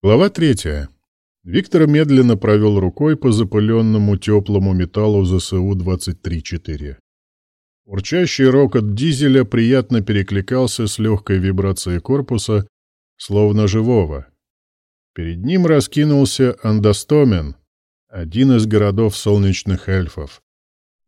Глава третья. Виктор медленно провел рукой по запыленному теплому металлу ЗСУ-23-4. Урчащий рокот дизеля приятно перекликался с легкой вибрацией корпуса, словно живого. Перед ним раскинулся Андостомен, один из городов солнечных эльфов.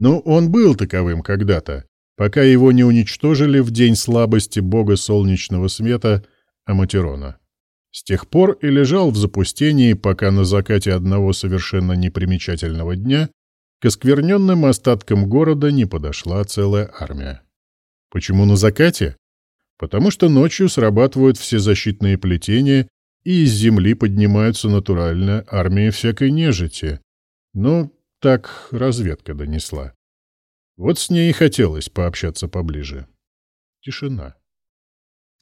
Но он был таковым когда-то, пока его не уничтожили в день слабости бога солнечного света Аматерона. С тех пор и лежал в запустении, пока на закате одного совершенно непримечательного дня к оскверненным остаткам города не подошла целая армия. Почему на закате? Потому что ночью срабатывают все защитные плетения, и из земли поднимаются натурально армии всякой нежити. Ну, так разведка донесла. Вот с ней и хотелось пообщаться поближе. Тишина.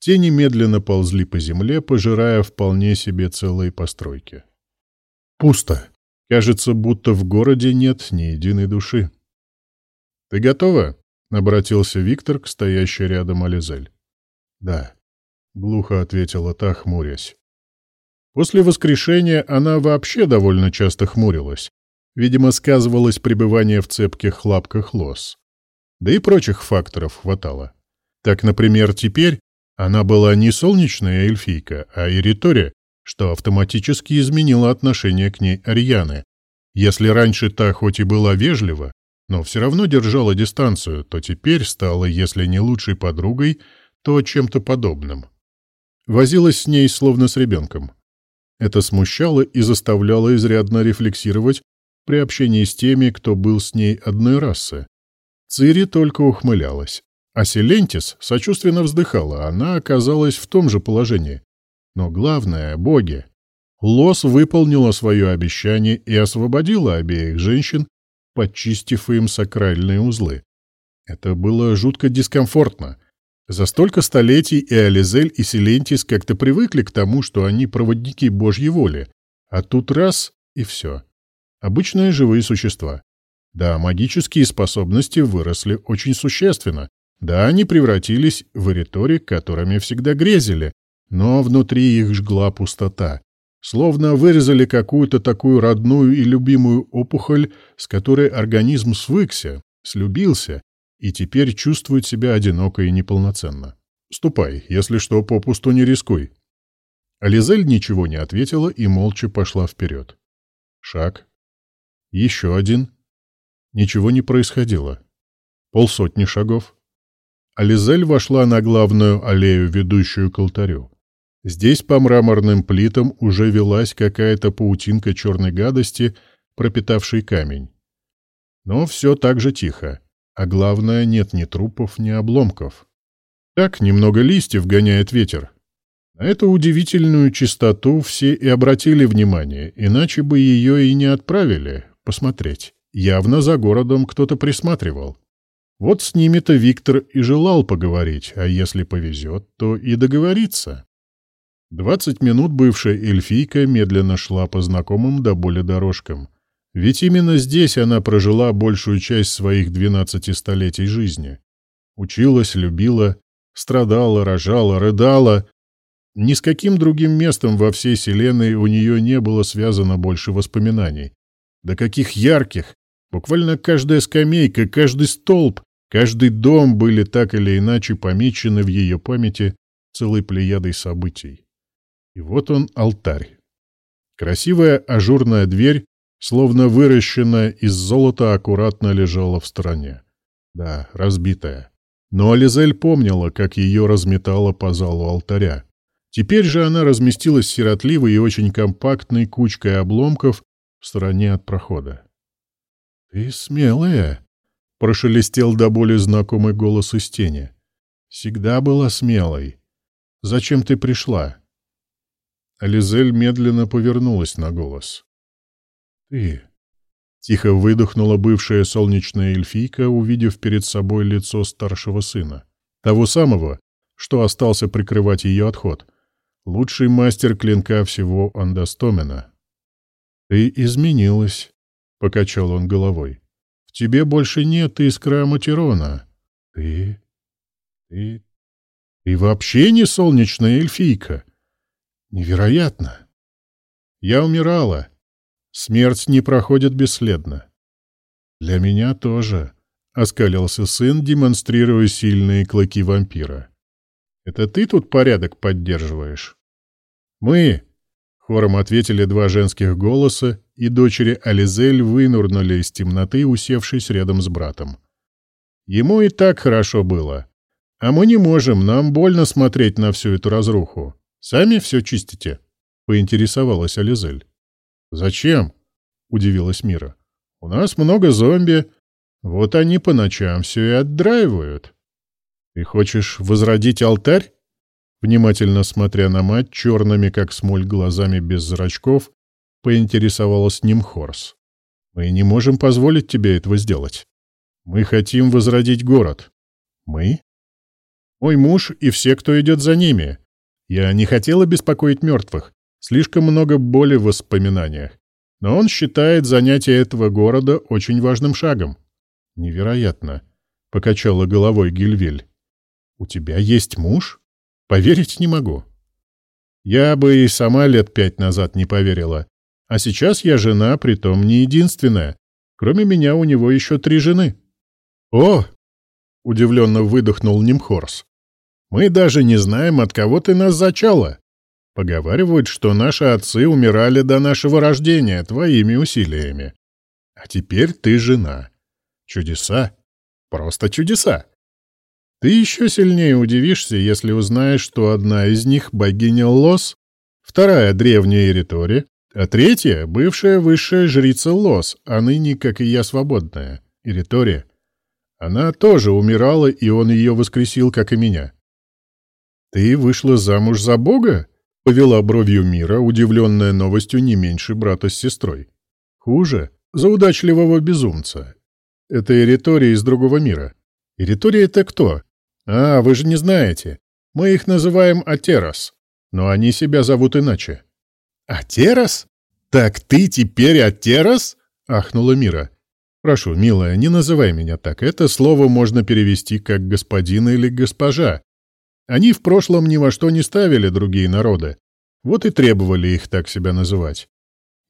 Тени медленно ползли по земле, пожирая вполне себе целые постройки. Пусто. Кажется, будто в городе нет ни единой души. «Ты готова?» — обратился Виктор к стоящей рядом Ализель. «Да», — глухо ответила та, хмурясь. После воскрешения она вообще довольно часто хмурилась. Видимо, сказывалось пребывание в цепких лапках лос. Да и прочих факторов хватало. Так, например, теперь она была не солнечная эльфийка, а Иритория, что автоматически изменило отношение к ней Арианы. Если раньше та хоть и была вежлива, но все равно держала дистанцию, то теперь стала, если не лучшей подругой, то чем-то подобным. Возилась с ней словно с ребенком. Это смущало и заставляло изрядно рефлексировать при общении с теми, кто был с ней одной расы. Цири только ухмылялась. А Селентис сочувственно вздыхала, она оказалась в том же положении. Но главное — боги. Лос выполнила свое обещание и освободила обеих женщин, подчистив им сакральные узлы. Это было жутко дискомфортно. За столько столетий и Ализель, и Селентис как-то привыкли к тому, что они проводники Божьей воли. А тут раз — и все. Обычные живые существа. Да, магические способности выросли очень существенно, да, они превратились в эриторик, которыми всегда грезили, но внутри их жгла пустота. Словно вырезали какую-то такую родную и любимую опухоль, с которой организм свыкся, слюбился и теперь чувствует себя одиноко и неполноценно. «Ступай, если что, попусту не рискуй». Ализель ничего не ответила и молча пошла вперед. Шаг. Еще один. Ничего не происходило. Полсотни шагов. Ализель вошла на главную аллею, ведущую к алтарю. Здесь по мраморным плитам уже велась какая-то паутинка черной гадости, пропитавшей камень. Но все так же тихо, а главное, нет ни трупов, ни обломков. Так немного листьев гоняет ветер. На эту удивительную чистоту все и обратили внимание, иначе бы ее и не отправили посмотреть. Явно за городом кто-то присматривал. Вот с ними-то Виктор и желал поговорить, а если повезет, то и договориться. Двадцать минут бывшая эльфийка медленно шла по знакомым до боли дорожкам. Ведь именно здесь она прожила большую часть своих двенадцати столетий жизни. Училась, любила, страдала, рожала, рыдала. Ни с каким другим местом во всей Вселенной у нее не было связано больше воспоминаний. Да каких ярких! Буквально каждая скамейка, каждый столб, Каждый дом были так или иначе помечены в ее памяти целой плеядой событий. И вот он, алтарь. Красивая ажурная дверь, словно выращенная из золота, аккуратно лежала в стороне. Да, разбитая. Но Ализель помнила, как ее разметало по залу алтаря. Теперь же она разместилась сиротливой и очень компактной кучкой обломков в стороне от прохода. — Ты смелая, — прошелестел до боли знакомый голос из тени. «Всегда была смелой. Зачем ты пришла?» Ализель медленно повернулась на голос. «Ты...» — тихо выдохнула бывшая солнечная эльфийка, увидев перед собой лицо старшего сына. Того самого, что остался прикрывать ее отход. Лучший мастер клинка всего Андастомена. «Ты изменилась», — покачал он головой тебе больше нет искры Аматерона. Ты... ты... ты вообще не солнечная эльфийка. Невероятно. Я умирала. Смерть не проходит бесследно. Для меня тоже, — оскалился сын, демонстрируя сильные клыки вампира. Это ты тут порядок поддерживаешь? Мы, — хором ответили два женских голоса, и дочери Ализель вынурнули из темноты, усевшись рядом с братом. Ему и так хорошо было. А мы не можем, нам больно смотреть на всю эту разруху. Сами все чистите? — поинтересовалась Ализель. «Зачем?» — удивилась Мира. «У нас много зомби. Вот они по ночам все и отдраивают». «Ты хочешь возродить алтарь?» Внимательно смотря на мать, черными, как смоль, глазами без зрачков, поинтересовалась Нимхорс. «Мы не можем позволить тебе этого сделать. Мы хотим возродить город». «Мы?» «Мой муж и все, кто идет за ними. Я не хотела беспокоить мертвых. Слишком много боли в воспоминаниях. Но он считает занятие этого города очень важным шагом. Невероятно, — покачала головой Гильвель. У тебя есть муж? Поверить не могу. Я бы и сама лет пять назад не поверила. А сейчас я жена, притом не единственная. Кроме меня у него еще три жены. О! — удивленно выдохнул Нимхорс. Мы даже не знаем, от кого ты нас зачала. Поговаривают, что наши отцы умирали до нашего рождения твоими усилиями. А теперь ты жена. Чудеса. Просто чудеса. Ты еще сильнее удивишься, если узнаешь, что одна из них — богиня Лос, вторая — древняя Эритори, а третья — бывшая высшая жрица Лос, а ныне, как и я, свободная, Эритори. Она тоже умирала, и он ее воскресил, как и меня. Ты вышла замуж за бога? Повела бровью мира, удивленная новостью не меньше брата с сестрой. Хуже, за удачливого безумца. Это Эритория из другого мира. Эритория — это кто? А, вы же не знаете. Мы их называем Атерос, но они себя зовут иначе. Атерос? Так ты теперь Атерос? Ахнула Мира. Прошу, милая, не называй меня так. Это слово можно перевести как «господин» или «госпожа». Они в прошлом ни во что не ставили другие народы. Вот и требовали их так себя называть.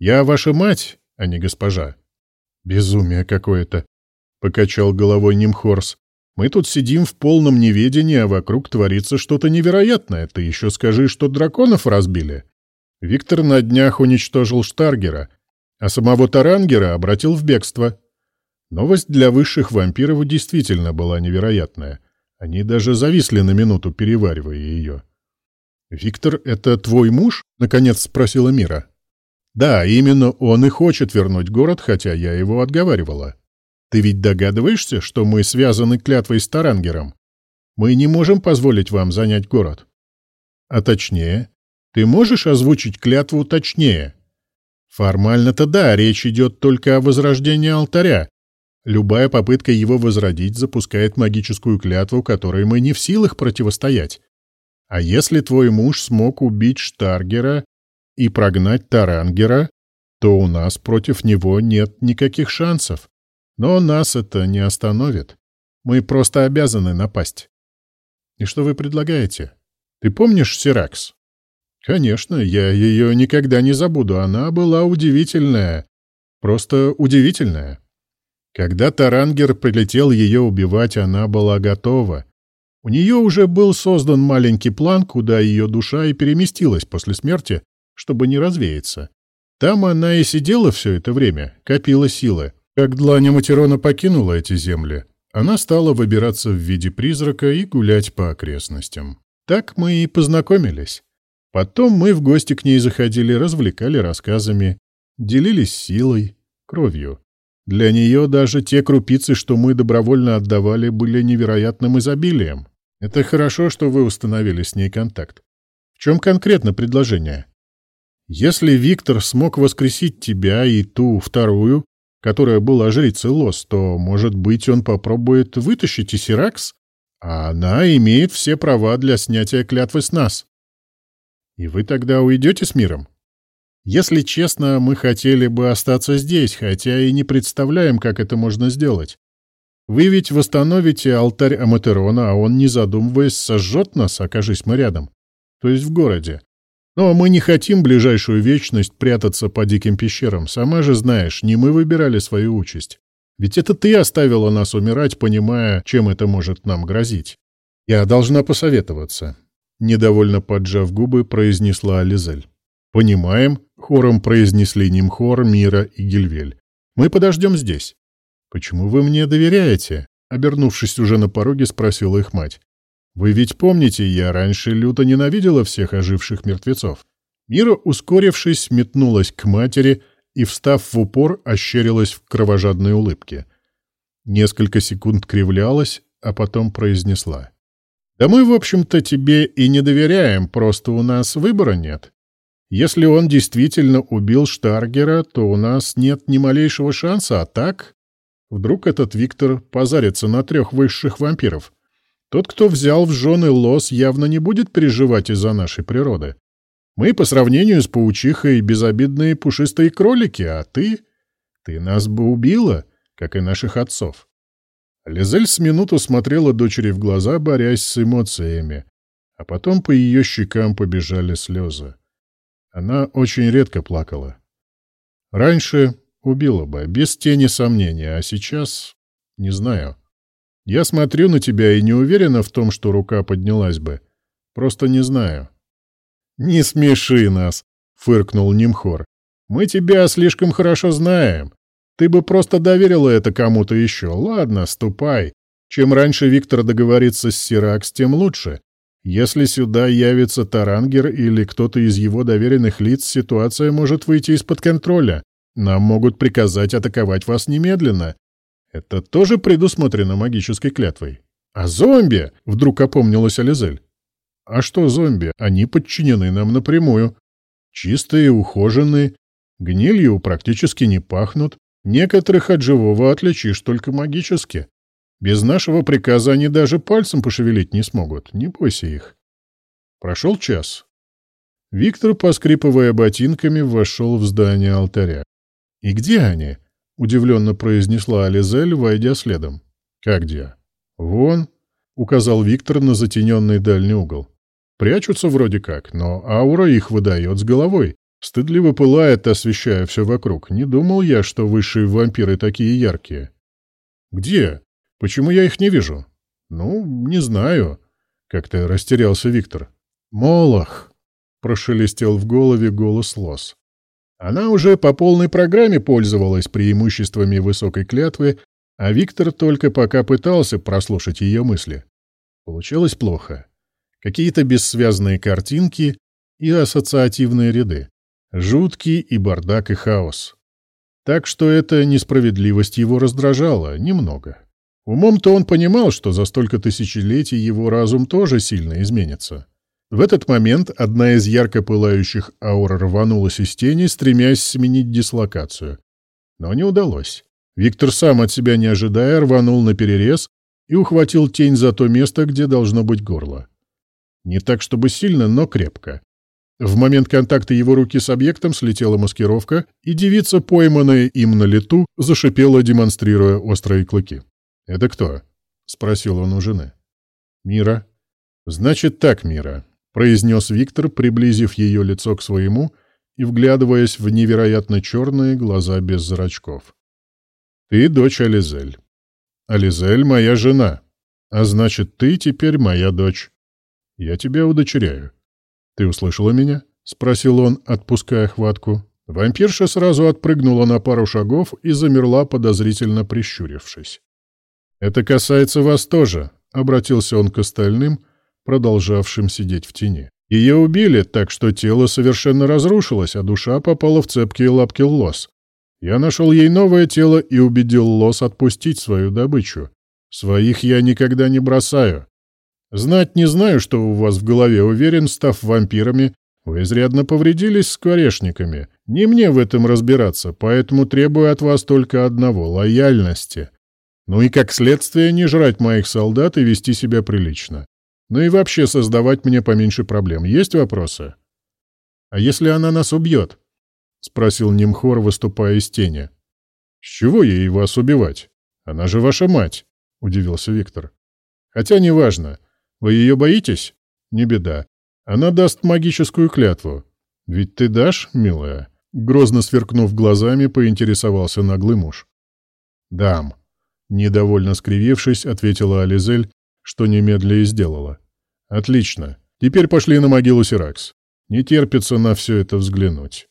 Я ваша мать, а не госпожа. Безумие какое-то, — покачал головой Нимхорс. Мы тут сидим в полном неведении, а вокруг творится что-то невероятное. Ты еще скажи, что драконов разбили. Виктор на днях уничтожил Штаргера, а самого Тарангера обратил в бегство. Новость для высших вампиров действительно была невероятная. Они даже зависли на минуту, переваривая ее. «Виктор — это твой муж?» — наконец спросила Мира. «Да, именно он и хочет вернуть город, хотя я его отговаривала. Ты ведь догадываешься, что мы связаны клятвой с Тарангером? Мы не можем позволить вам занять город». «А точнее? Ты можешь озвучить клятву точнее?» «Формально-то да, речь идет только о возрождении алтаря, Любая попытка его возродить запускает магическую клятву, которой мы не в силах противостоять. А если твой муж смог убить Штаргера и прогнать Тарангера, то у нас против него нет никаких шансов. Но нас это не остановит. Мы просто обязаны напасть. И что вы предлагаете? Ты помнишь Сиракс? Конечно, я ее никогда не забуду. Она была удивительная. Просто удивительная. Когда Тарангер прилетел ее убивать, она была готова. У нее уже был создан маленький план, куда ее душа и переместилась после смерти, чтобы не развеяться. Там она и сидела все это время, копила силы. Как длань Матерона покинула эти земли, она стала выбираться в виде призрака и гулять по окрестностям. Так мы и познакомились. Потом мы в гости к ней заходили, развлекали рассказами, делились силой, кровью. Для нее даже те крупицы, что мы добровольно отдавали, были невероятным изобилием. Это хорошо, что вы установили с ней контакт. В чем конкретно предложение? Если Виктор смог воскресить тебя и ту вторую, которая была жрицей Лос, то, может быть, он попробует вытащить Исиракс, а она имеет все права для снятия клятвы с нас. И вы тогда уйдете с миром? Если честно, мы хотели бы остаться здесь, хотя и не представляем, как это можно сделать. Вы ведь восстановите алтарь Аматерона, а он, не задумываясь, сожжет нас, окажись мы рядом. То есть в городе. Но мы не хотим ближайшую вечность прятаться по диким пещерам. Сама же знаешь, не мы выбирали свою участь. Ведь это ты оставила нас умирать, понимая, чем это может нам грозить. Я должна посоветоваться. Недовольно поджав губы, произнесла Ализель. «Понимаем», — хором произнесли Нимхор, Мира и Гильвель. «Мы подождем здесь». «Почему вы мне доверяете?» — обернувшись уже на пороге, спросила их мать. Вы ведь помните, я раньше люто ненавидела всех оживших мертвецов. Мира, ускорившись, метнулась к матери и, встав в упор, ощерилась в кровожадной улыбке. Несколько секунд кривлялась, а потом произнесла. «Да мы, в общем-то, тебе и не доверяем, просто у нас выбора нет. Если он действительно убил Штаргера, то у нас нет ни малейшего шанса, а так...» Вдруг этот Виктор позарится на трех высших вампиров — тот, кто взял в жены лос, явно не будет переживать из-за нашей природы. Мы, по сравнению с паучихой, безобидные пушистые кролики, а ты... Ты нас бы убила, как и наших отцов. Лизель с минуту смотрела дочери в глаза, борясь с эмоциями, а потом по ее щекам побежали слезы. Она очень редко плакала. Раньше убила бы, без тени сомнения, а сейчас... не знаю. Я смотрю на тебя и не уверена в том, что рука поднялась бы. Просто не знаю. Не смеши нас, фыркнул Нимхор. Мы тебя слишком хорошо знаем. Ты бы просто доверила это кому-то еще. Ладно, ступай. Чем раньше Виктор договорится с Сиракс, тем лучше. Если сюда явится Тарангер или кто-то из его доверенных лиц, ситуация может выйти из-под контроля. Нам могут приказать атаковать вас немедленно. Это тоже предусмотрено магической клятвой. А зомби? Вдруг опомнилась Ализель. А что зомби? Они подчинены нам напрямую. Чистые, ухоженные, гнилью практически не пахнут. Некоторых от живого отличишь только магически. Без нашего приказа они даже пальцем пошевелить не смогут. Не бойся их. Прошел час. Виктор, поскрипывая ботинками, вошел в здание алтаря. И где они? Удивленно произнесла Ализель, войдя следом. «Как где?» «Вон», — указал Виктор на затененный дальний угол. «Прячутся вроде как, но аура их выдает с головой. Стыдливо пылает, освещая все вокруг. Не думал я, что высшие вампиры такие яркие». «Где? Почему я их не вижу?» «Ну, не знаю», — как-то растерялся Виктор. «Молох», — прошелестел в голове голос Лос. Она уже по полной программе пользовалась преимуществами высокой клятвы, а Виктор только пока пытался прослушать ее мысли. Получалось плохо. Какие-то бессвязные картинки и ассоциативные ряды. Жуткий и бардак, и хаос. Так что эта несправедливость его раздражала немного. Умом-то он понимал, что за столько тысячелетий его разум тоже сильно изменится. В этот момент одна из ярко пылающих аур рванулась из тени, стремясь сменить дислокацию. Но не удалось. Виктор сам от себя не ожидая рванул на перерез и ухватил тень за то место, где должно быть горло. Не так, чтобы сильно, но крепко. В момент контакта его руки с объектом слетела маскировка, и девица, пойманная им на лету, зашипела, демонстрируя острые клыки. «Это кто?» — спросил он у жены. «Мира». «Значит так, Мира. — произнес Виктор, приблизив ее лицо к своему и вглядываясь в невероятно черные глаза без зрачков. «Ты дочь Ализель. Ализель — моя жена, а значит, ты теперь моя дочь. Я тебя удочеряю. Ты услышала меня?» — спросил он, отпуская хватку. Вампирша сразу отпрыгнула на пару шагов и замерла, подозрительно прищурившись. «Это касается вас тоже», — обратился он к остальным, продолжавшим сидеть в тени. Ее убили, так что тело совершенно разрушилось, а душа попала в цепкие лапки лос. Я нашел ей новое тело и убедил лос отпустить свою добычу. Своих я никогда не бросаю. Знать не знаю, что у вас в голове, уверен, став вампирами, вы изрядно повредились скворечниками. Не мне в этом разбираться, поэтому требую от вас только одного — лояльности. Ну и как следствие не жрать моих солдат и вести себя прилично. Ну и вообще создавать мне поменьше проблем. Есть вопросы? — А если она нас убьет? — спросил Немхор, выступая из тени. — С чего ей вас убивать? Она же ваша мать, — удивился Виктор. — Хотя неважно. Вы ее боитесь? Не беда. Она даст магическую клятву. «Ведь ты дашь, милая?» Грозно сверкнув глазами, поинтересовался наглый муж. «Дам», — недовольно скривившись, ответила Ализель, что немедля и сделала. «Отлично. Теперь пошли на могилу Сиракс. Не терпится на все это взглянуть».